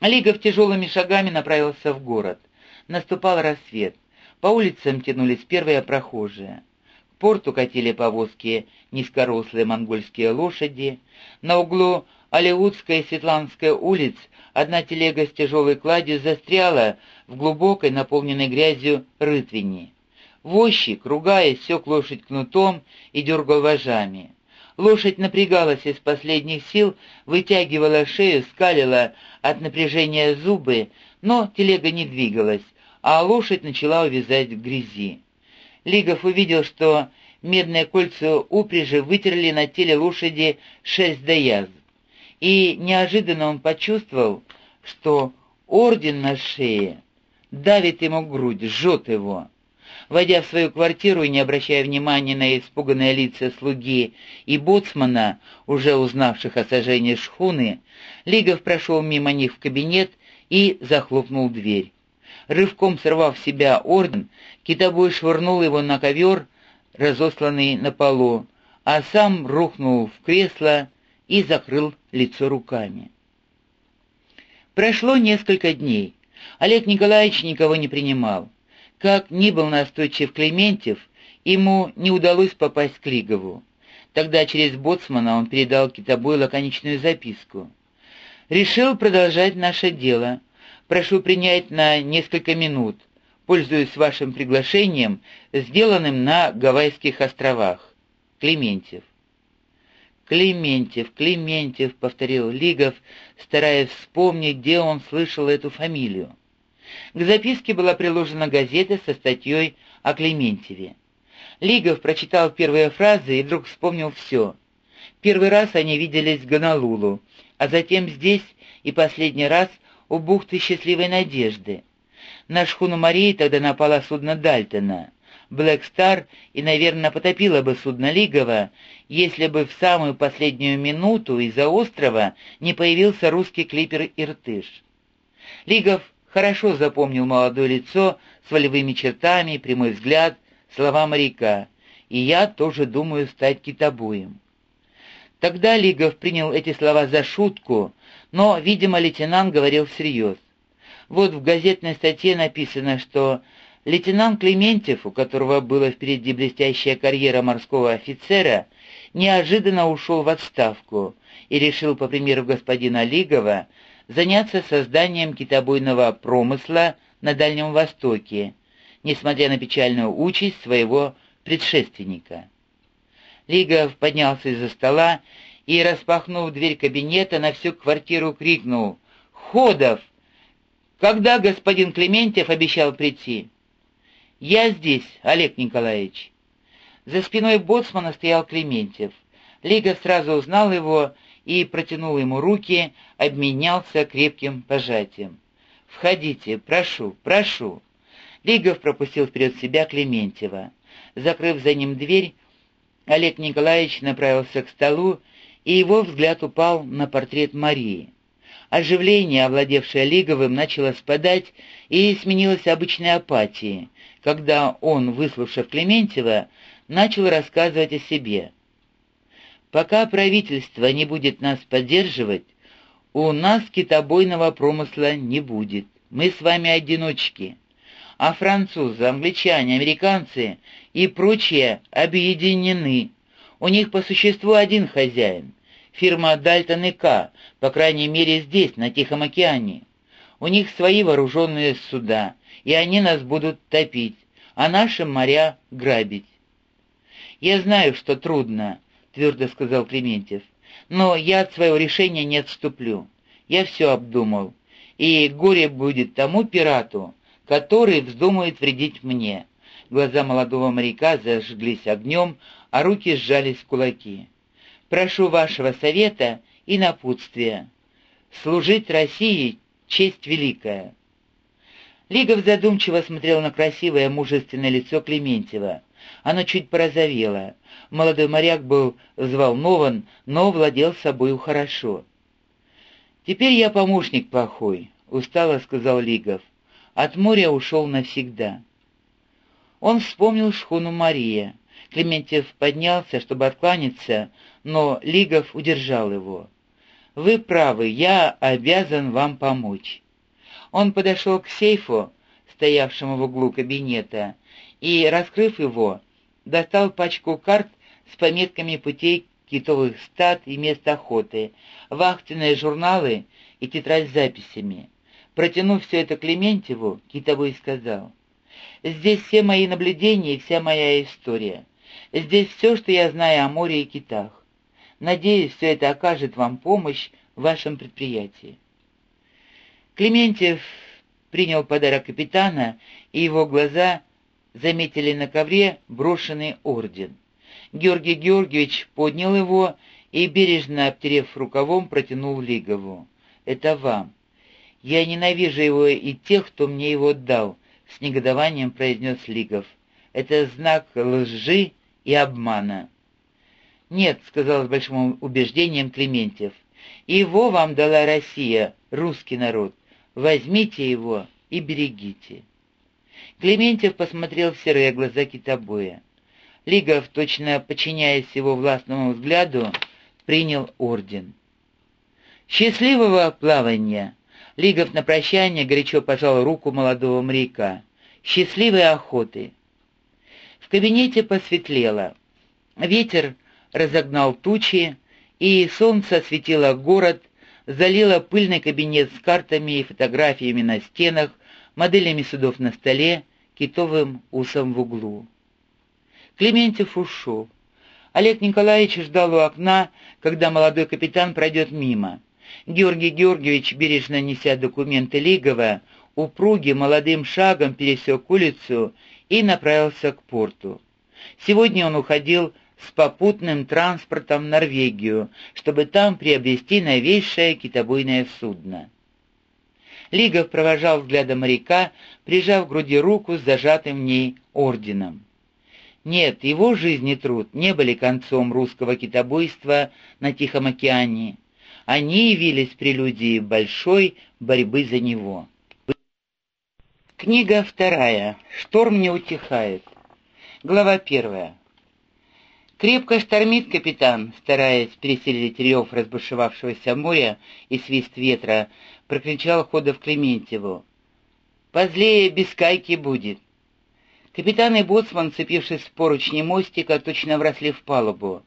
Лигов тяжелыми шагами направился в город. Наступал рассвет. По улицам тянулись первые прохожие. К порту катили повозки низкорослые монгольские лошади. На углу Алиутской и Светланской улиц одна телега с тяжелой кладью застряла в глубокой, наполненной грязью рытвине. Возчик, ругаясь, сёк лошадь кнутом и дергал вожами. Лошадь напрягалась из последних сил, вытягивала шею, скалила от напряжения зубы, но телега не двигалась, а лошадь начала увязать в грязи. Лигов увидел, что медные кольца упряжи вытерли на теле лошади шесть до язв. И неожиданно он почувствовал, что орден на шее давит ему грудь, жжет его. Войдя в свою квартиру и не обращая внимания на испуганные лица слуги и боцмана, уже узнавших о сожжении шхуны, Лигов прошел мимо них в кабинет и захлопнул дверь. Рывком сорвав с себя орден, китобой швырнул его на ковер, разосланный на полу, а сам рухнул в кресло и закрыл лицо руками. Прошло несколько дней. Олег Николаевич никого не принимал. Как ни был настойчив Клементьев, ему не удалось попасть к Лигову. Тогда через боцмана он передал Китобою лаконичную записку. «Решил продолжать наше дело. Прошу принять на несколько минут, пользуясь вашим приглашением, сделанным на Гавайских островах. Клементьев». «Клементьев, Клементьев», — повторил Лигов, стараясь вспомнить, где он слышал эту фамилию. К записке была приложена газета со статьей о Клементьеве. Лигов прочитал первые фразы и вдруг вспомнил все. Первый раз они виделись в Гонолулу, а затем здесь и последний раз у бухты Счастливой Надежды. На шхуну Марии тогда напало судно Дальтона. Блэк Стар и, наверное, потопила бы судно Лигова, если бы в самую последнюю минуту из-за острова не появился русский клипер «Иртыш». Лигов хорошо запомнил молодое лицо с волевыми чертами, прямой взгляд, слова моряка. «И я тоже думаю стать китобоем». Тогда Лигов принял эти слова за шутку, но, видимо, лейтенант говорил всерьез. Вот в газетной статье написано, что лейтенант Клементьев, у которого была впереди блестящая карьера морского офицера, неожиданно ушел в отставку и решил, по примеру господина Лигова, заняться созданием китобойного промысла на Дальнем Востоке, несмотря на печальную участь своего предшественника. Лигов поднялся из-за стола и, распахнув дверь кабинета, на всю квартиру крикнул «Ходов! Когда господин Клементьев обещал прийти?» «Я здесь, Олег Николаевич». За спиной боцмана стоял Клементьев. Лигов сразу узнал его и протянул ему руки, обменялся крепким пожатием. «Входите, прошу, прошу». Лигов пропустил вперед себя Клементьева. Закрыв за ним дверь, Олег Николаевич направился к столу, и его взгляд упал на портрет Марии. Оживление, овладевшее Лиговым, начало спадать и сменилось обычной апатией, когда он, выслушав Клементьева, начал рассказывать о себе. Пока правительство не будет нас поддерживать, у нас китобойного промысла не будет. Мы с вами одиночки. А французы, англичане, американцы и прочие объединены. У них по существу один хозяин. Фирма Дальтон и К, по крайней мере здесь, на Тихом океане. У них свои вооруженные суда, и они нас будут топить, а наши моря грабить. Я знаю, что трудно, твердо сказал Клементьев. «Но я от своего решения не отступлю. Я все обдумал. И горе будет тому пирату, который вздумает вредить мне». Глаза молодого моряка зажглись огнем, а руки сжались в кулаки. «Прошу вашего совета и напутствия. Служить России — честь великая». Лигов задумчиво смотрел на красивое мужественное лицо Клементьева. Оно чуть порозовело. Молодой моряк был взволнован, но владел собою хорошо. «Теперь я помощник плохой», — устало сказал Лигов. «От моря ушел навсегда». Он вспомнил шхуну Мария. Клементьев поднялся, чтобы откланяться, но Лигов удержал его. Вы правы, я обязан вам помочь». Он подошел к сейфу, стоявшему в углу кабинета, и, раскрыв его, достал пачку карт с пометками путей китовых стад и мест охоты, вахтенные журналы и тетрадь с записями. Протянув все это Клементьеву, Китовой сказал, «Здесь все мои наблюдения и вся моя история. Здесь все, что я знаю о море и китах. Надеюсь, все это окажет вам помощь в вашем предприятии». Клементьев принял подарок капитана, и его глаза заметили на ковре брошенный орден. Георгий Георгиевич поднял его и, бережно обтерев рукавом, протянул Лигову. «Это вам. Я ненавижу его и тех, кто мне его дал», — с негодованием произнес Лигов. «Это знак лжи и обмана». «Нет», — сказал с большим убеждением Клементьев. «Его вам дала Россия, русский народ. Возьмите его и берегите». Клементьев посмотрел в серые глаза китобоя. Лигов, точно подчиняясь его властному взгляду, принял орден. «Счастливого плавания!» Лигов на прощание горячо пожал руку молодого моряка. «Счастливой охоты!» В кабинете посветлело. Ветер разогнал тучи, и солнце осветило город, залило пыльный кабинет с картами и фотографиями на стенах, моделями судов на столе, китовым усом в углу. Клементьев ушел. Олег Николаевич ждал у окна, когда молодой капитан пройдет мимо. Георгий Георгиевич, бережно неся документы Лигова, упругим молодым шагом пересек улицу и направился к порту. Сегодня он уходил с попутным транспортом в Норвегию, чтобы там приобрести новейшее китобойное судно. Лигов провожал взглядом моряка, прижав к груди руку с зажатым в ней орденом. Нет, его жизнь и труд не были концом русского китобойства на Тихом океане. Они явились прелюдией большой борьбы за него. Книга вторая. Шторм не утихает. Глава первая. Крепко штормит капитан, стараясь переселить рев разбушевавшегося моря и свист ветра, прокричал Ходов Клементьеву. «Позлее без кайки будет. Капитан и боцман, цепившись в поручни мостика, точно вросли в палубу.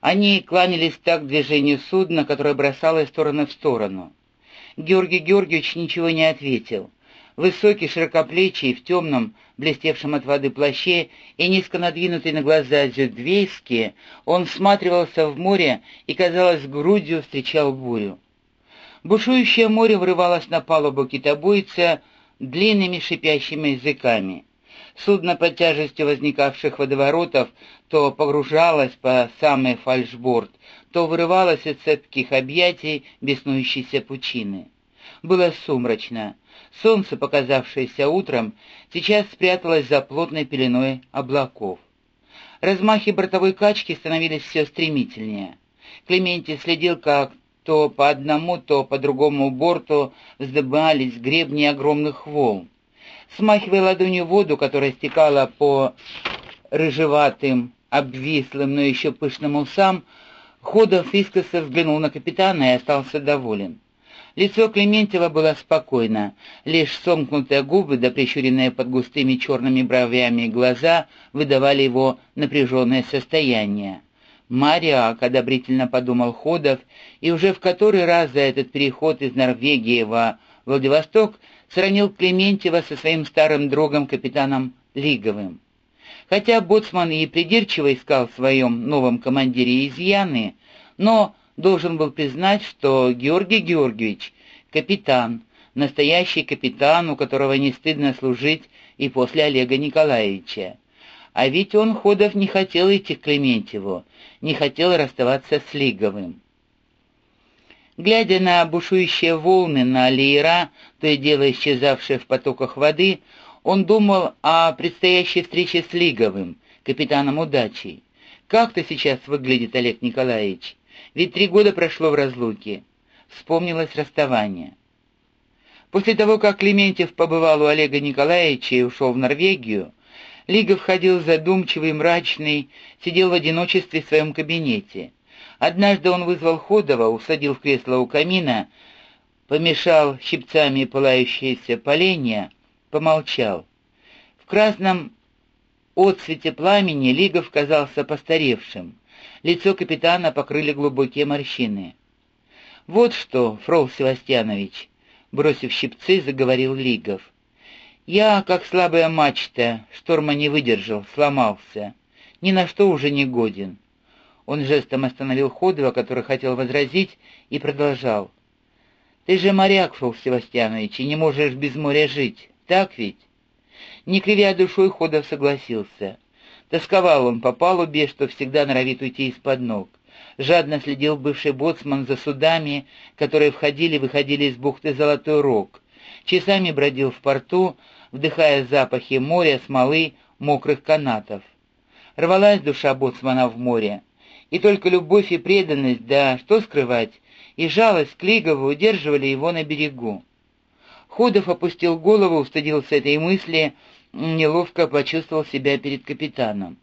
Они кланялись так к движению судна, которое бросало из стороны в сторону. Георгий Георгиевич ничего не ответил. Высокий, широкоплечий, в темном, блестевшем от воды плаще и низко надвинутый на глаза зюдвейски, он всматривался в море и, казалось, грудью встречал бурю. Бушующее море врывалось на палубу китобойца длинными шипящими языками. Судно под тяжестью возникавших водоворотов то погружалось по самый фальшборд, то вырывалось из цепких объятий беснующейся пучины. Было сумрачно. Солнце, показавшееся утром, сейчас спряталось за плотной пеленой облаков. Размахи бортовой качки становились все стремительнее. Клементий следил, как то по одному, то по другому борту вздымались гребни огромных волн смахивая ладонью воду, которая стекала по рыжеватым, обвислым, но еще пышным усам, Ходов искоса взглянул на капитана и остался доволен. Лицо Клементьева было спокойно, лишь сомкнутые губы да прищуренные под густыми черными бровями глаза выдавали его напряженное состояние. «Мариак», — одобрительно подумал Ходов, и уже в который раз за этот переход из Норвегии во Владивосток сравнил Клементьева со своим старым другом капитаном Лиговым. Хотя Боцман и придирчиво искал в своем новом командире изъяны, но должен был признать, что Георгий Георгиевич — капитан, настоящий капитан, у которого не стыдно служить и после Олега Николаевича. А ведь он, Ходов, не хотел идти к Клементьеву, не хотел расставаться с Лиговым. Глядя на бушующие волны, на леера, то и дело исчезавшие в потоках воды, он думал о предстоящей встрече с Лиговым, капитаном удачи. Как-то сейчас выглядит Олег Николаевич? Ведь три года прошло в разлуке. Вспомнилось расставание. После того, как Клементьев побывал у Олега Николаевича и ушел в Норвегию, Лигов ходил задумчивый, мрачный, сидел в одиночестве в своем кабинете. Однажды он вызвал Ходова, усадил в кресло у камина, помешал щипцами пылающиеся поленья, помолчал. В красном отцвете пламени Лигов казался постаревшим. Лицо капитана покрыли глубокие морщины. «Вот что, Фрол Севастьянович», — бросив щипцы, заговорил Лигов. «Я, как слабая мачта, шторма не выдержал, сломался. Ни на что уже не годен». Он жестом остановил Ходова, который хотел возразить, и продолжал. «Ты же моряк, Фрол Севастьянович, и не можешь без моря жить, так ведь?» Не кривя душой, Ходов согласился. Тосковал он по палубе, что всегда норовит уйти из-под ног. Жадно следил бывший боцман за судами, которые входили и выходили из бухты Золотой Рог. Часами бродил в порту, вдыхая запахи моря, смолы, мокрых канатов. Рвалась душа боцмана в море. И только любовь и преданность, да что скрывать, и жалость к Лигову удерживали его на берегу. Ходов опустил голову, устыдился этой мысли, неловко почувствовал себя перед капитаном.